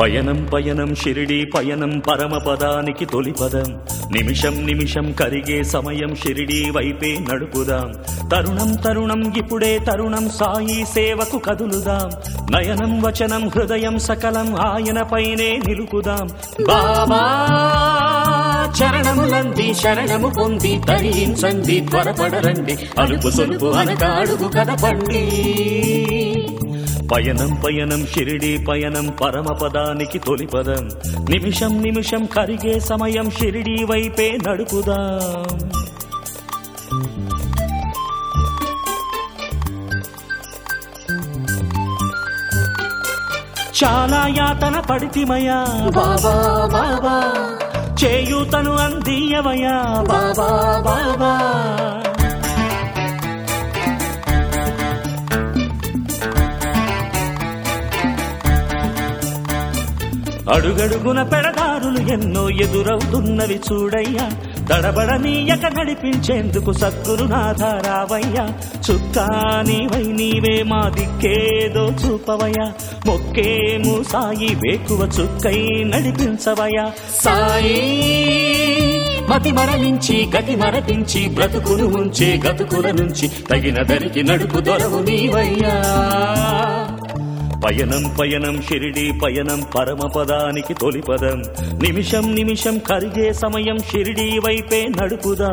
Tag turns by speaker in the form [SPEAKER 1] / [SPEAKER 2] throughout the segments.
[SPEAKER 1] పయనం పయనం షిరిడి పయనం పరమపదానికి తొలి పదం. నిమిషం నిమిషం కరిగే సమయం షిరిడి వైపే నడుపుదాం. తరుణం తరుణం ఇప్పుడే తరుణం సాయి సేవకు కదులుదాం. నయనం వచనం హృదయం సకలం ఆయనపైనే నిలుకుదాం బాబా చరణములంది శరణము పొంది తరించండి త్వరపడరండి. అలుపు సొలుపు అనక అడుగు కదపండి. పయనం పయనం షిరిడి పయనం పరమపదానికి తొలి పదం. నిమిషం నిమిషం కరిగే సమయం షిరిడి వైపే నడుపుదాం. చాలా యాతన పడితిమయా. బాబా బాబా. చేయూతను అందియవయా. బాబా బాబా. అడుగడుగున పెడదారులు ఎన్నో ఎదురవుతున్నవి చూడయ్యా. దడబడనీయక నడిపించేందుకు సద్గురు చుక్కా చుక్కానివై నీవే మా దిక్కేదో చూపవయ్యా. మొక్కేము సాయి వేకువ చుక్కై నడిపించవయ్యా. సాయి మతి మరణించి గతి మరపించి బ్రతుకును ఉంచే గతుకుల నుంచి తగిన దరికి నడుపు దొరవు నీవయ్యా. పయనం పయనం షిరిడి పయనం పరమపదానికి తొలిపదం నిమిషం నిమిషం కరిగే సమయం షిరిడి వైపే నడుపుదా.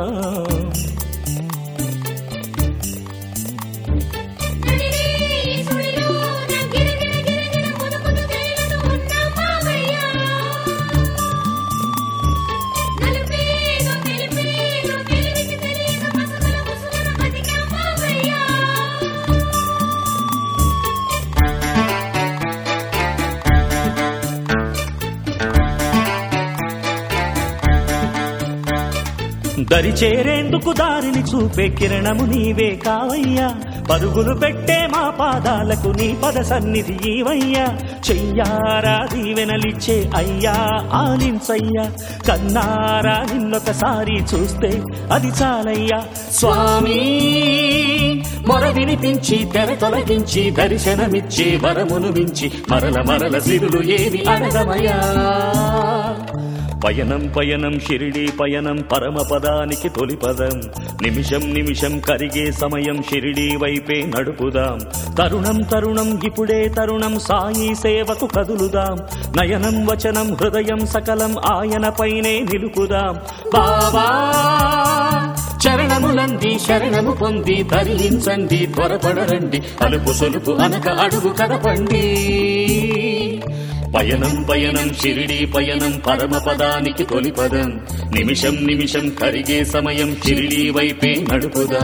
[SPEAKER 1] దరి చేరేందుకు దారిని చూపే కిరణము నీవే కావయ్యా. పరుగులు పెట్టే మా పాదాలకు నీ పద సన్నిధి ఈవయ్యా చెయ్యారా దీవెనలిచ్చే అయ్యా ఆలించయ్యా. కన్నారా నిన్నొకసారి చూస్తే అది చాలయ్యా. స్వామి మొర వినిపించి తెర తొలగించి దర్శనమిచ్చి వరమును మించి మరల మరల సిరులు ఏవి అడగమయ్యా పయనం పయనం షిరిడి పయనం పరమపదానికి తొలిపదం నిమిషం నిమిషం కరిగే సమయం షిరిడి వైపే నడుపుదాం. తరుణం తరుణం ఇప్పుడే తరుణం సాయి సేవకు కదులుదాం. నయనం వచనం హృదయం సకలం ఆయనపైనే నిలుపుదాం. బాబా శరణములంది శరణము పొంది తరించండి త్వరపడరండి. అలుపు సొలుపు అనక అడుగు కదపండి. పయనం పయనం షిరిడి పయనం పరమపదానికి తొలి పదం. నిమిషం నిమిషం కరిగే సమయం షిరిడి వైపే నడుపుదా.